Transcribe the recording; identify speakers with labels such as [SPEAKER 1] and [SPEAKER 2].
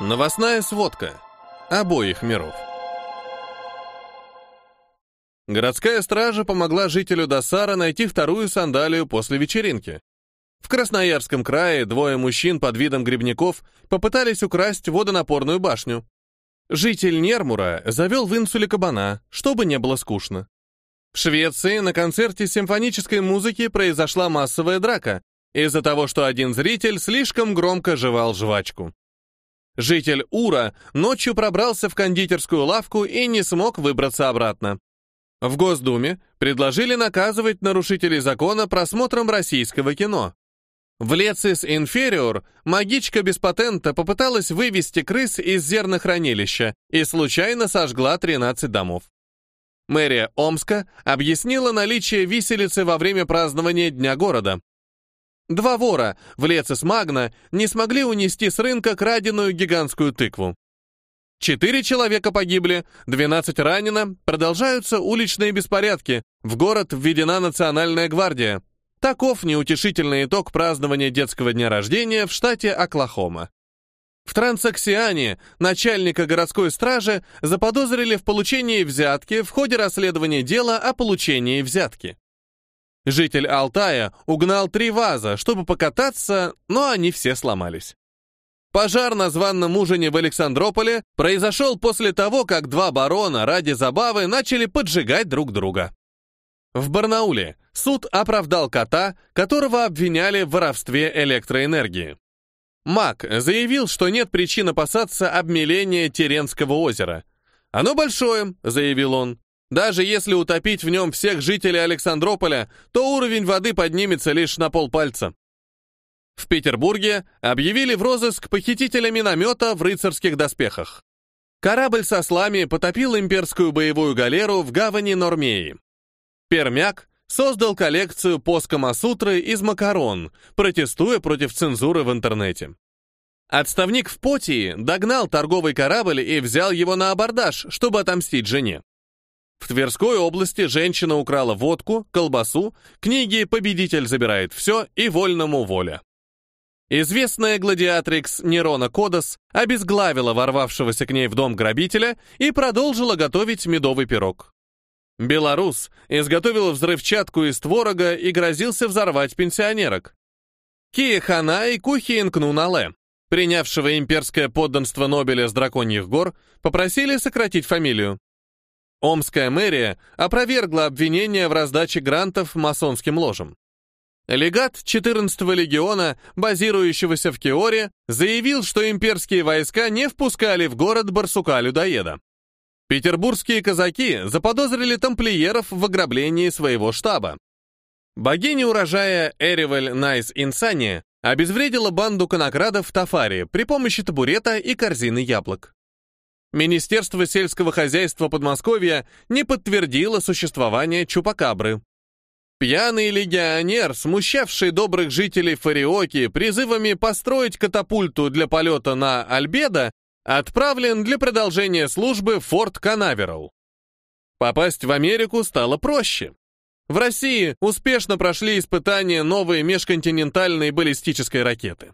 [SPEAKER 1] Новостная сводка обоих миров. Городская стража помогла жителю Досара найти вторую сандалию после вечеринки. В Красноярском крае двое мужчин под видом грибников попытались украсть водонапорную башню. Житель Нермура завел в инсуле кабана, чтобы не было скучно. В Швеции на концерте симфонической музыки произошла массовая драка из-за того, что один зритель слишком громко жевал жвачку. Житель Ура ночью пробрался в кондитерскую лавку и не смог выбраться обратно. В Госдуме предложили наказывать нарушителей закона просмотром российского кино. В Лецис Инфериор магичка без патента попыталась вывести крыс из зернохранилища и случайно сожгла 13 домов. Мэрия Омска объяснила наличие виселицы во время празднования Дня города. Два вора в Лецис Магна не смогли унести с рынка краденую гигантскую тыкву. Четыре человека погибли, 12 ранено, продолжаются уличные беспорядки, в город введена национальная гвардия. Таков неутешительный итог празднования детского дня рождения в штате Оклахома. В Трансаксиане начальника городской стражи заподозрили в получении взятки в ходе расследования дела о получении взятки. Житель Алтая угнал три ваза, чтобы покататься, но они все сломались. Пожар на званном ужине в Александрополе произошел после того, как два барона ради забавы начали поджигать друг друга. В Барнауле суд оправдал кота, которого обвиняли в воровстве электроэнергии. Мак заявил, что нет причин опасаться обмеления Теренского озера. «Оно большое», — заявил он. «Даже если утопить в нем всех жителей Александрополя, то уровень воды поднимется лишь на полпальца». В Петербурге объявили в розыск похитителя миномета в рыцарских доспехах. Корабль со слами потопил имперскую боевую галеру в гавани Нормеи. Пермяк создал коллекцию поскомасутры из макарон, протестуя против цензуры в интернете. Отставник в Потии догнал торговый корабль и взял его на абордаж, чтобы отомстить жене. В Тверской области женщина украла водку, колбасу, книги «Победитель забирает все» и «Вольному воля». Известная гладиатрикс Нерона Кодос обезглавила ворвавшегося к ней в дом грабителя и продолжила готовить медовый пирог. Белорус изготовил взрывчатку из творога и грозился взорвать пенсионерок. Кия Хана и Кухиин Кнунале, принявшего имперское подданство Нобеля с драконьих гор, попросили сократить фамилию. Омская мэрия опровергла обвинения в раздаче грантов масонским ложам. Легат 14-го легиона, базирующегося в Киоре, заявил, что имперские войска не впускали в город барсука-людоеда. Петербургские казаки заподозрили тамплиеров в ограблении своего штаба. Богиня урожая Эривель Найс Инсани обезвредила банду конокрадов в Тафаре при помощи табурета и корзины яблок. Министерство сельского хозяйства Подмосковья не подтвердило существование чупакабры. Пьяный легионер, смущавший добрых жителей Фариоки призывами построить катапульту для полета на Альбедо, отправлен для продолжения службы в Форт Канаверал. Попасть в Америку стало проще. В России успешно прошли испытания новой межконтинентальной баллистической ракеты.